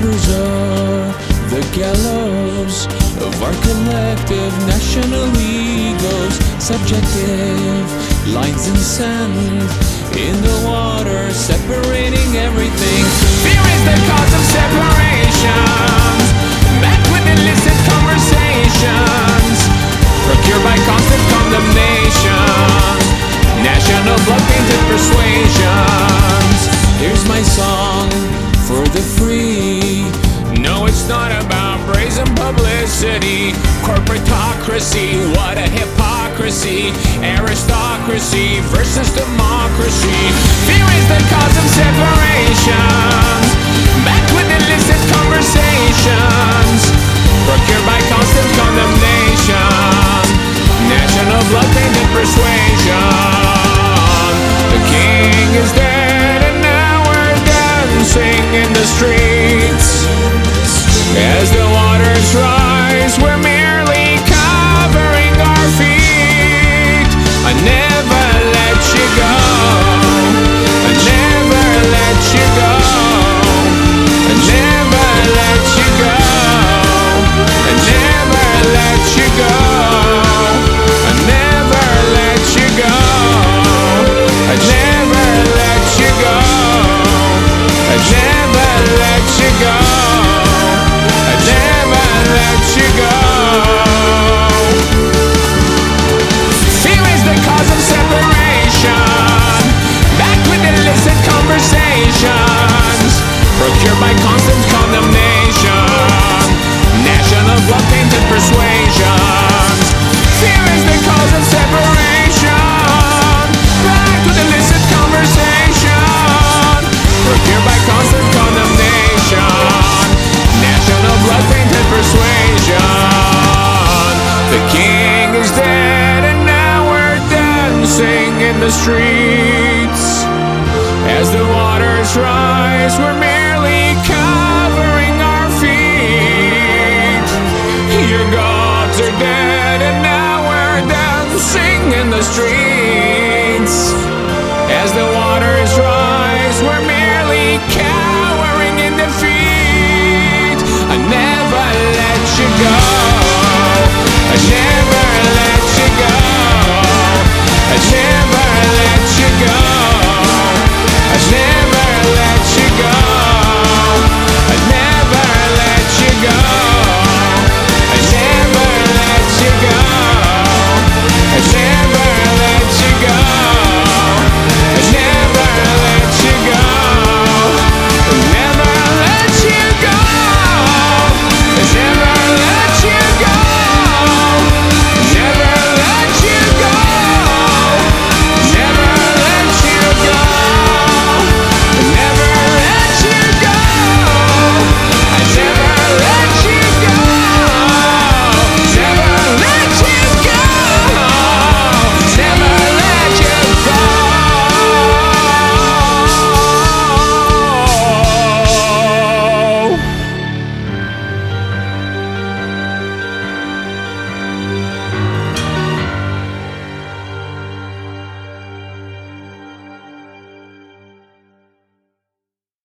Borders the gallows of our collective national egos. Subjective lines in sand in the water, separating everything. Fear is the cause brazen publicity. Corporatocracy, what a hypocrisy. Aristocracy versus democracy. Fear is the cause of separation. Met with illicit conversations. Procured by constant condemnation. National blood painted persuasion. The king is dead and now we're dancing in the streets. The streets. As the waters rise, we're merely covering our feet. Your gods are dead and now we're dancing in the streets.